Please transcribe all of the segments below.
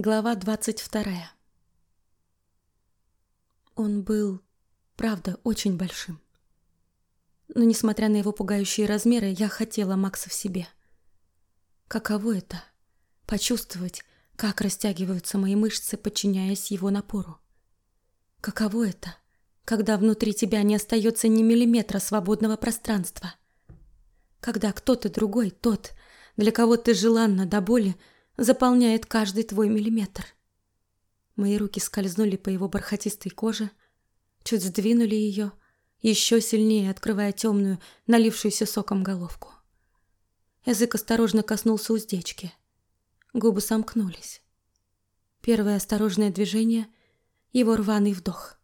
Глава двадцать вторая. Он был, правда, очень большим. Но, несмотря на его пугающие размеры, я хотела Макса в себе. Каково это — почувствовать, как растягиваются мои мышцы, подчиняясь его напору? Каково это, когда внутри тебя не остается ни миллиметра свободного пространства? Когда кто-то другой, тот, для кого ты желанна до боли, — заполняет каждый твой миллиметр. Мои руки скользнули по его бархатистой коже, чуть сдвинули ее, еще сильнее открывая темную, налившуюся соком головку. Язык осторожно коснулся уздечки. Губы сомкнулись. Первое осторожное движение — его рваный вдох.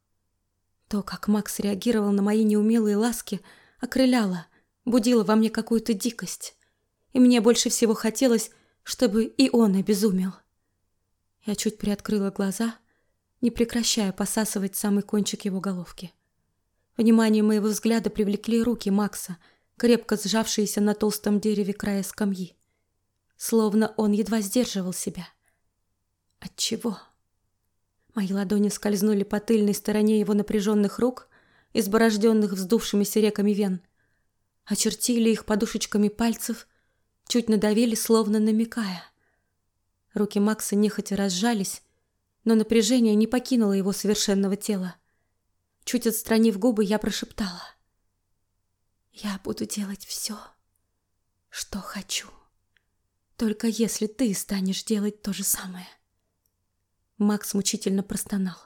То, как Макс реагировал на мои неумелые ласки, окрыляло, будило во мне какую-то дикость. И мне больше всего хотелось чтобы и он обезумел. Я чуть приоткрыла глаза, не прекращая посасывать самый кончик его головки. Внимание моего взгляда привлекли руки Макса, крепко сжавшиеся на толстом дереве края скамьи. Словно он едва сдерживал себя. От чего? Мои ладони скользнули по тыльной стороне его напряженных рук, изборожденных вздувшимися реками вен, очертили их подушечками пальцев чуть надавили, словно намекая. Руки Макса нехотя разжались, но напряжение не покинуло его совершенного тела. Чуть отстранив губы, я прошептала. «Я буду делать все, что хочу, только если ты станешь делать то же самое». Макс мучительно простонал.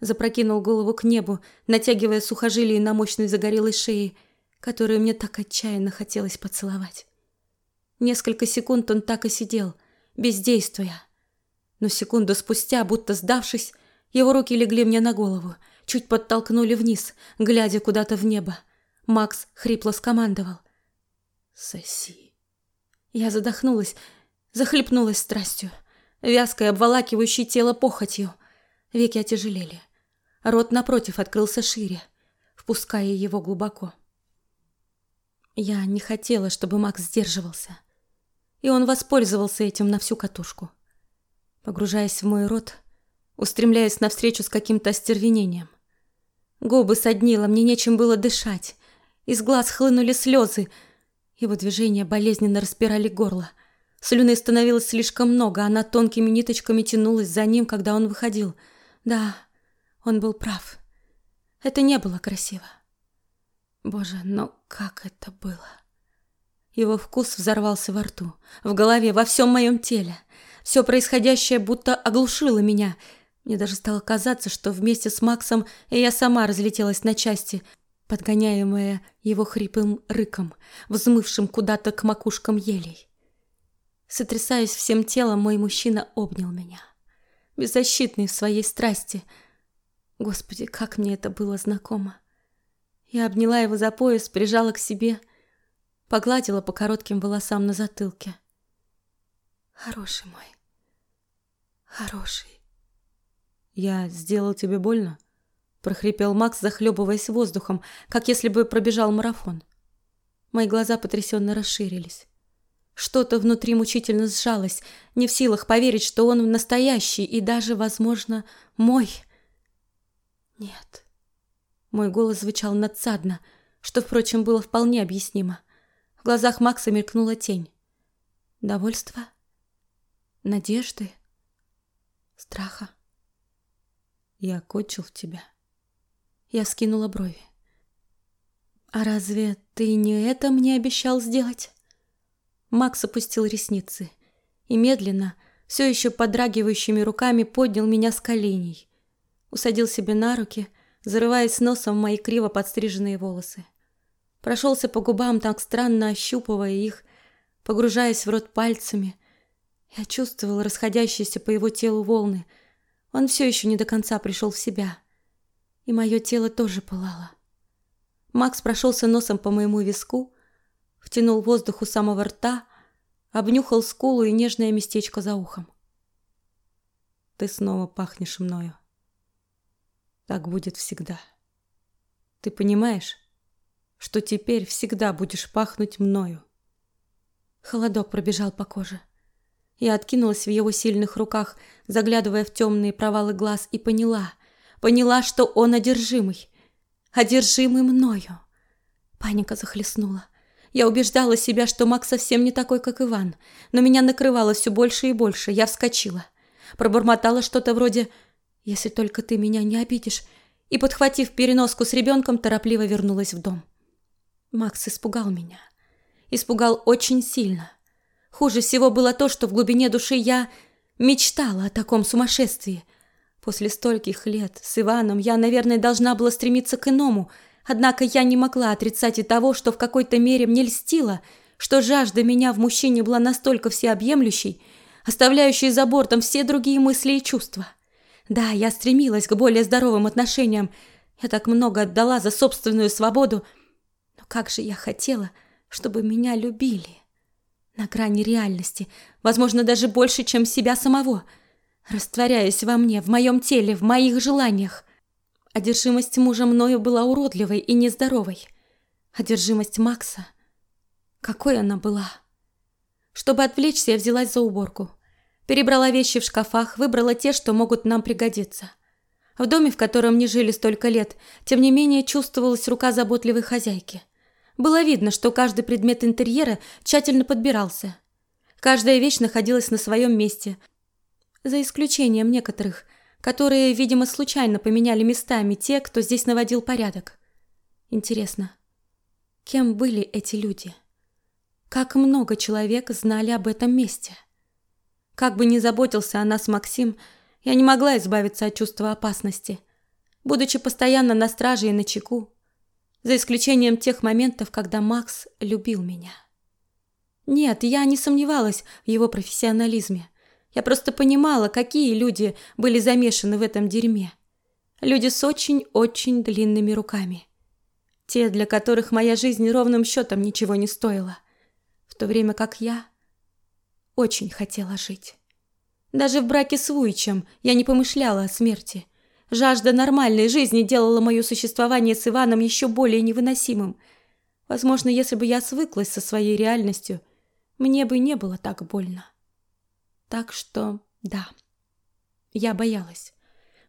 Запрокинул голову к небу, натягивая сухожилия на мощной загорелой шее, которую мне так отчаянно хотелось поцеловать. Несколько секунд он так и сидел, бездействуя. Но секунду спустя, будто сдавшись, его руки легли мне на голову, чуть подтолкнули вниз, глядя куда-то в небо. Макс хрипло скомандовал. «Соси». Я задохнулась, захлепнулась страстью, вязкой, обволакивающей тело похотью. Веки отяжелели. Рот напротив открылся шире, впуская его глубоко. Я не хотела, чтобы Макс сдерживался и он воспользовался этим на всю катушку. Погружаясь в мой рот, устремляясь навстречу с каким-то остервенением. Губы соднило, мне нечем было дышать. Из глаз хлынули слезы. Его движения болезненно распирали горло. Слюны становилось слишком много, она тонкими ниточками тянулась за ним, когда он выходил. Да, он был прав. Это не было красиво. Боже, но как это было? Его вкус взорвался во рту, в голове, во всем моем теле. Все происходящее будто оглушило меня. Мне даже стало казаться, что вместе с Максом я сама разлетелась на части, подгоняемая его хриплым рыком, взмывшим куда-то к макушкам елей. Сотрясаясь всем телом, мой мужчина обнял меня. Беззащитный в своей страсти. Господи, как мне это было знакомо. Я обняла его за пояс, прижала к себе — погладила по коротким волосам на затылке. Хороший мой. Хороший. Я сделал тебе больно? прохрипел Макс, захлебываясь воздухом, как если бы пробежал марафон. Мои глаза потрясенно расширились. Что-то внутри мучительно сжалось, не в силах поверить, что он настоящий и даже, возможно, мой. Нет. Мой голос звучал надсадно, что, впрочем, было вполне объяснимо. В глазах Макса мелькнула тень. Довольства? Надежды? Страха? Я кончил в тебя. Я скинула брови. А разве ты не это мне обещал сделать? Макс опустил ресницы и медленно, все еще подрагивающими руками поднял меня с коленей. Усадил себе на руки, зарываясь носом в мои криво подстриженные волосы прошелся по губам, так странно ощупывая их, погружаясь в рот пальцами. Я чувствовал расходящиеся по его телу волны. Он все еще не до конца пришел в себя. И мое тело тоже пылало. Макс прошелся носом по моему виску, втянул воздух у самого рта, обнюхал скулу и нежное местечко за ухом. Ты снова пахнешь мною. Так будет всегда. Ты понимаешь? Что теперь всегда будешь пахнуть мною. Холодок пробежал по коже. Я откинулась в его сильных руках, заглядывая в темные провалы глаз, и поняла, поняла, что он одержимый. Одержимый мною. Паника захлестнула. Я убеждала себя, что Макс совсем не такой, как Иван, но меня накрывало все больше и больше. Я вскочила. Пробормотала что-то вроде «Если только ты меня не обидишь», и, подхватив переноску с ребенком, торопливо вернулась в дом. Макс испугал меня. Испугал очень сильно. Хуже всего было то, что в глубине души я мечтала о таком сумасшествии. После стольких лет с Иваном я, наверное, должна была стремиться к иному, однако я не могла отрицать и того, что в какой-то мере мне льстило, что жажда меня в мужчине была настолько всеобъемлющей, оставляющей за бортом все другие мысли и чувства. Да, я стремилась к более здоровым отношениям, я так много отдала за собственную свободу, как же я хотела, чтобы меня любили на грани реальности, возможно, даже больше, чем себя самого, растворяясь во мне, в моем теле, в моих желаниях. Одержимость мужа мною была уродливой и нездоровой. Одержимость Макса... Какой она была? Чтобы отвлечься, я взялась за уборку. Перебрала вещи в шкафах, выбрала те, что могут нам пригодиться. В доме, в котором не жили столько лет, тем не менее чувствовалась рука заботливой хозяйки – было видно, что каждый предмет интерьера тщательно подбирался. Каждая вещь находилась на своем месте, за исключением некоторых, которые, видимо, случайно поменяли местами те, кто здесь наводил порядок. Интересно, кем были эти люди? Как много человек знали об этом месте? Как бы ни заботился о нас Максим, я не могла избавиться от чувства опасности. Будучи постоянно на страже и на чеку, за исключением тех моментов, когда Макс любил меня. Нет, я не сомневалась в его профессионализме. Я просто понимала, какие люди были замешаны в этом дерьме. Люди с очень-очень длинными руками. Те, для которых моя жизнь ровным счетом ничего не стоила. В то время как я очень хотела жить. Даже в браке с Вуичем я не помышляла о смерти. Жажда нормальной жизни делала мое существование с Иваном еще более невыносимым. Возможно, если бы я свыклась со своей реальностью, мне бы не было так больно. Так что, да, я боялась.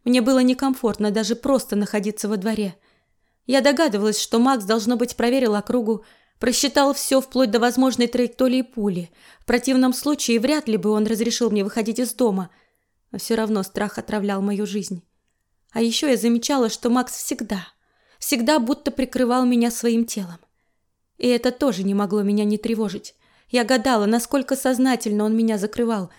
Мне было некомфортно даже просто находиться во дворе. Я догадывалась, что Макс, должно быть, проверил округу, просчитал все вплоть до возможной траектории пули. В противном случае вряд ли бы он разрешил мне выходить из дома. Но все равно страх отравлял мою жизнь. А еще я замечала, что Макс всегда, всегда будто прикрывал меня своим телом. И это тоже не могло меня не тревожить. Я гадала, насколько сознательно он меня закрывал.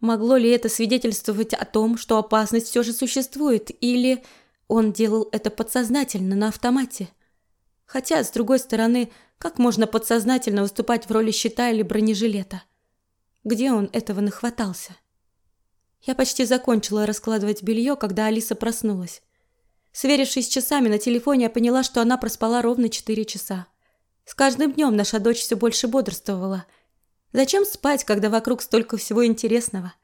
Могло ли это свидетельствовать о том, что опасность все же существует, или он делал это подсознательно, на автомате? Хотя, с другой стороны, как можно подсознательно выступать в роли щита или бронежилета? Где он этого нахватался? Я почти закончила раскладывать белье, когда Алиса проснулась. Сверившись с часами на телефоне, я поняла, что она проспала ровно четыре часа. С каждым днем наша дочь все больше бодрствовала. Зачем спать, когда вокруг столько всего интересного?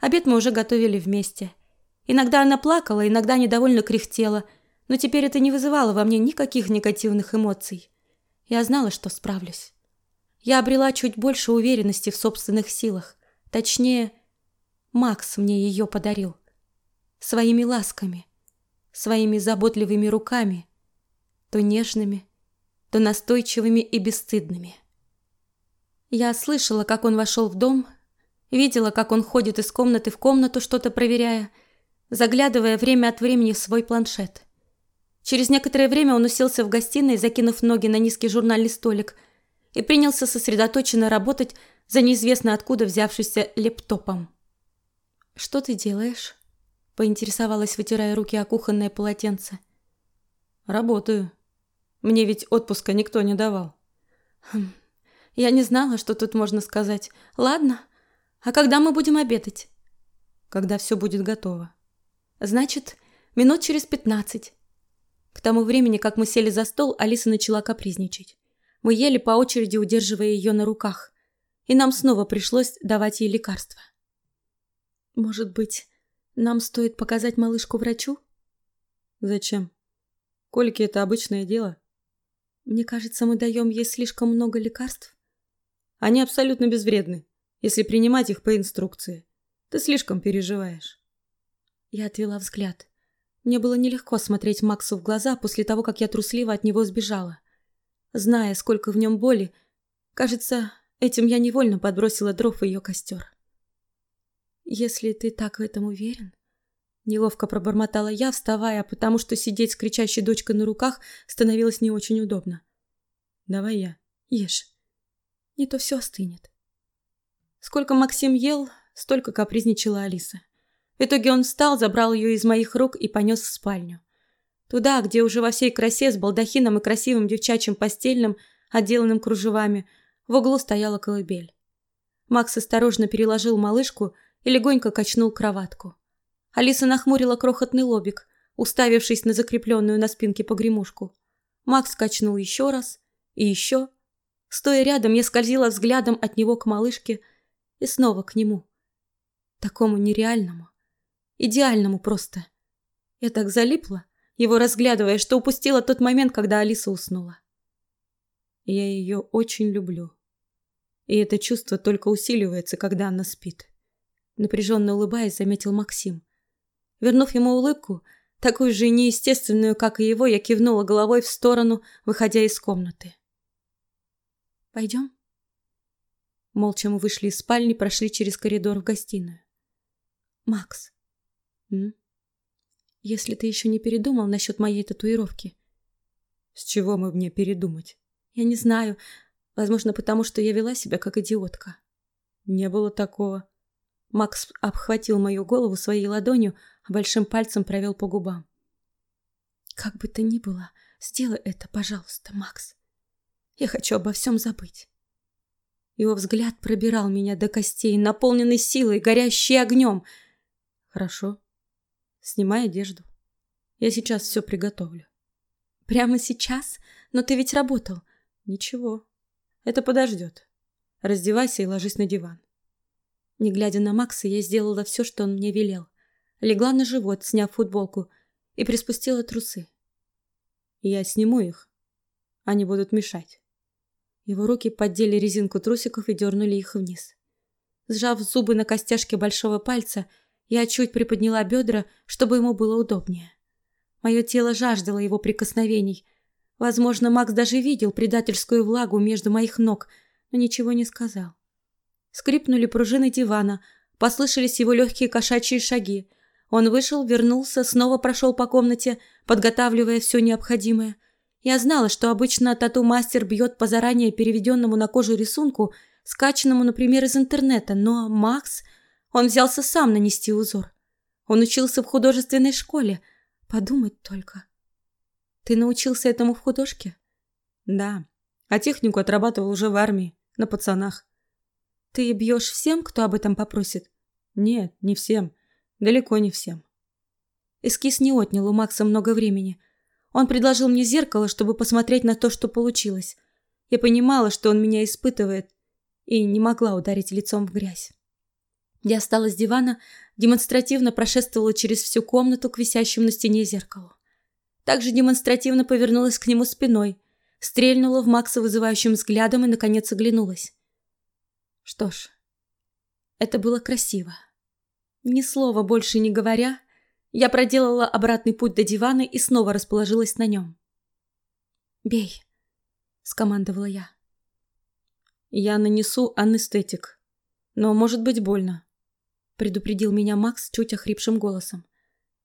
Обед мы уже готовили вместе. Иногда она плакала, иногда недовольно кряхтела, но теперь это не вызывало во мне никаких негативных эмоций. Я знала, что справлюсь. Я обрела чуть больше уверенности в собственных силах. Точнее, Макс мне ее подарил. Своими ласками, своими заботливыми руками, то нежными, то настойчивыми и бесстыдными. Я слышала, как он вошел в дом, видела, как он ходит из комнаты в комнату, что-то проверяя, заглядывая время от времени в свой планшет. Через некоторое время он уселся в гостиной, закинув ноги на низкий журнальный столик, и принялся сосредоточенно работать за неизвестно откуда взявшимся лептопом. «Что ты делаешь?» — поинтересовалась, вытирая руки о кухонное полотенце. «Работаю. Мне ведь отпуска никто не давал». Хм, «Я не знала, что тут можно сказать. Ладно. А когда мы будем обедать?» «Когда все будет готово». «Значит, минут через пятнадцать». К тому времени, как мы сели за стол, Алиса начала капризничать. Мы ели по очереди, удерживая ее на руках. И нам снова пришлось давать ей лекарства. Может быть, нам стоит показать малышку врачу? Зачем? Кольки – это обычное дело. Мне кажется, мы даем ей слишком много лекарств. Они абсолютно безвредны. если принимать их по инструкции. Ты слишком переживаешь. Я отвела взгляд. Мне было нелегко смотреть Максу в глаза после того, как я трусливо от него сбежала. Зная, сколько в нем боли, кажется, этим я невольно подбросила дров в ее костер. «Если ты так в этом уверен...» Неловко пробормотала я, вставая, потому что сидеть с кричащей дочкой на руках становилось не очень удобно. «Давай я. Ешь. Не то все остынет». Сколько Максим ел, столько капризничала Алиса. В итоге он встал, забрал ее из моих рук и понес в спальню. Туда, где уже во всей красе с балдахином и красивым девчачьим постельным, отделанным кружевами, в углу стояла колыбель. Макс осторожно переложил малышку и легонько качнул кроватку. Алиса нахмурила крохотный лобик, уставившись на закрепленную на спинке погремушку. Макс качнул еще раз и еще. Стоя рядом, я скользила взглядом от него к малышке и снова к нему. Такому нереальному. Идеальному просто. Я так залипла, его разглядывая, что упустила тот момент, когда Алиса уснула. Я ее очень люблю. И это чувство только усиливается, когда она спит. Напряженно улыбаясь, заметил Максим. Вернув ему улыбку, такую же неестественную, как и его, я кивнула головой в сторону, выходя из комнаты. «Пойдем?» Молча мы вышли из спальни, прошли через коридор в гостиную. «Макс, М? Если ты еще не передумал насчет моей татуировки. С чего мы мне передумать? Я не знаю. Возможно, потому что я вела себя как идиотка. Не было такого. Макс обхватил мою голову своей ладонью, а большим пальцем провел по губам. Как бы то ни было, сделай это, пожалуйста, Макс. Я хочу обо всем забыть. Его взгляд пробирал меня до костей, наполненный силой, горящий огнем. Хорошо. Снимай одежду. Я сейчас все приготовлю. Прямо сейчас? Но ты ведь работал. Ничего. Это подождет. Раздевайся и ложись на диван. Не глядя на Макса, я сделала все, что он мне велел. Легла на живот, сняв футболку, и приспустила трусы. Я сниму их. Они будут мешать. Его руки поддели резинку трусиков и дернули их вниз. Сжав зубы на костяшке большого пальца, я чуть приподняла бедра, чтобы ему было удобнее. Мое тело жаждало его прикосновений. Возможно, Макс даже видел предательскую влагу между моих ног, но ничего не сказал. Скрипнули пружины дивана, послышались его легкие кошачьи шаги. Он вышел, вернулся, снова прошел по комнате, подготавливая все необходимое. Я знала, что обычно тату-мастер бьет по заранее переведенному на кожу рисунку, скачанному, например, из интернета, но Макс он взялся сам нанести узор. Он учился в художественной школе. Подумать только. Ты научился этому в художке? Да. А технику отрабатывал уже в армии, на пацанах. Ты бьешь всем, кто об этом попросит? Нет, не всем. Далеко не всем. Эскиз не отнял у Макса много времени. Он предложил мне зеркало, чтобы посмотреть на то, что получилось. Я понимала, что он меня испытывает, и не могла ударить лицом в грязь. Я встала с дивана, демонстративно прошествовала через всю комнату к висящему на стене зеркалу. Также демонстративно повернулась к нему спиной, стрельнула в Макса вызывающим взглядом и, наконец, оглянулась. Что ж, это было красиво. Ни слова больше не говоря, я проделала обратный путь до дивана и снова расположилась на нем. «Бей», — скомандовала я. «Я нанесу анестетик, но может быть больно предупредил меня Макс чуть охрипшим голосом.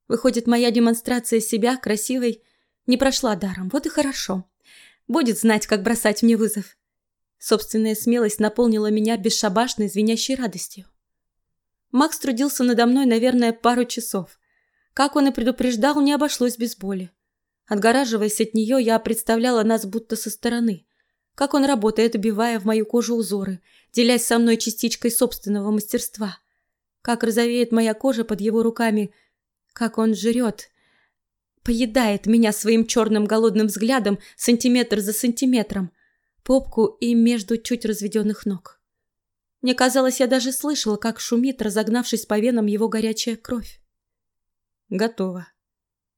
Выходит, моя демонстрация себя, красивой, не прошла даром. Вот и хорошо. Будет знать, как бросать мне вызов. Собственная смелость наполнила меня бесшабашной, звенящей радостью. Макс трудился надо мной, наверное, пару часов. Как он и предупреждал, не обошлось без боли. Отгораживаясь от нее, я представляла нас будто со стороны. Как он работает, убивая в мою кожу узоры, делясь со мной частичкой собственного мастерства как розовеет моя кожа под его руками, как он жрет, поедает меня своим черным голодным взглядом сантиметр за сантиметром, попку и между чуть разведенных ног. Мне казалось, я даже слышала, как шумит, разогнавшись по венам его горячая кровь. Готово.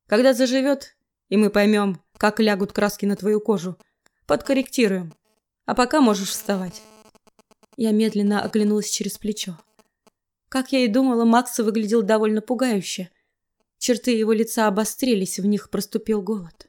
Когда заживет, и мы поймем, как лягут краски на твою кожу, подкорректируем. А пока можешь вставать. Я медленно оглянулась через плечо. Как я и думала, Макс выглядел довольно пугающе. Черты его лица обострились, в них проступил голод.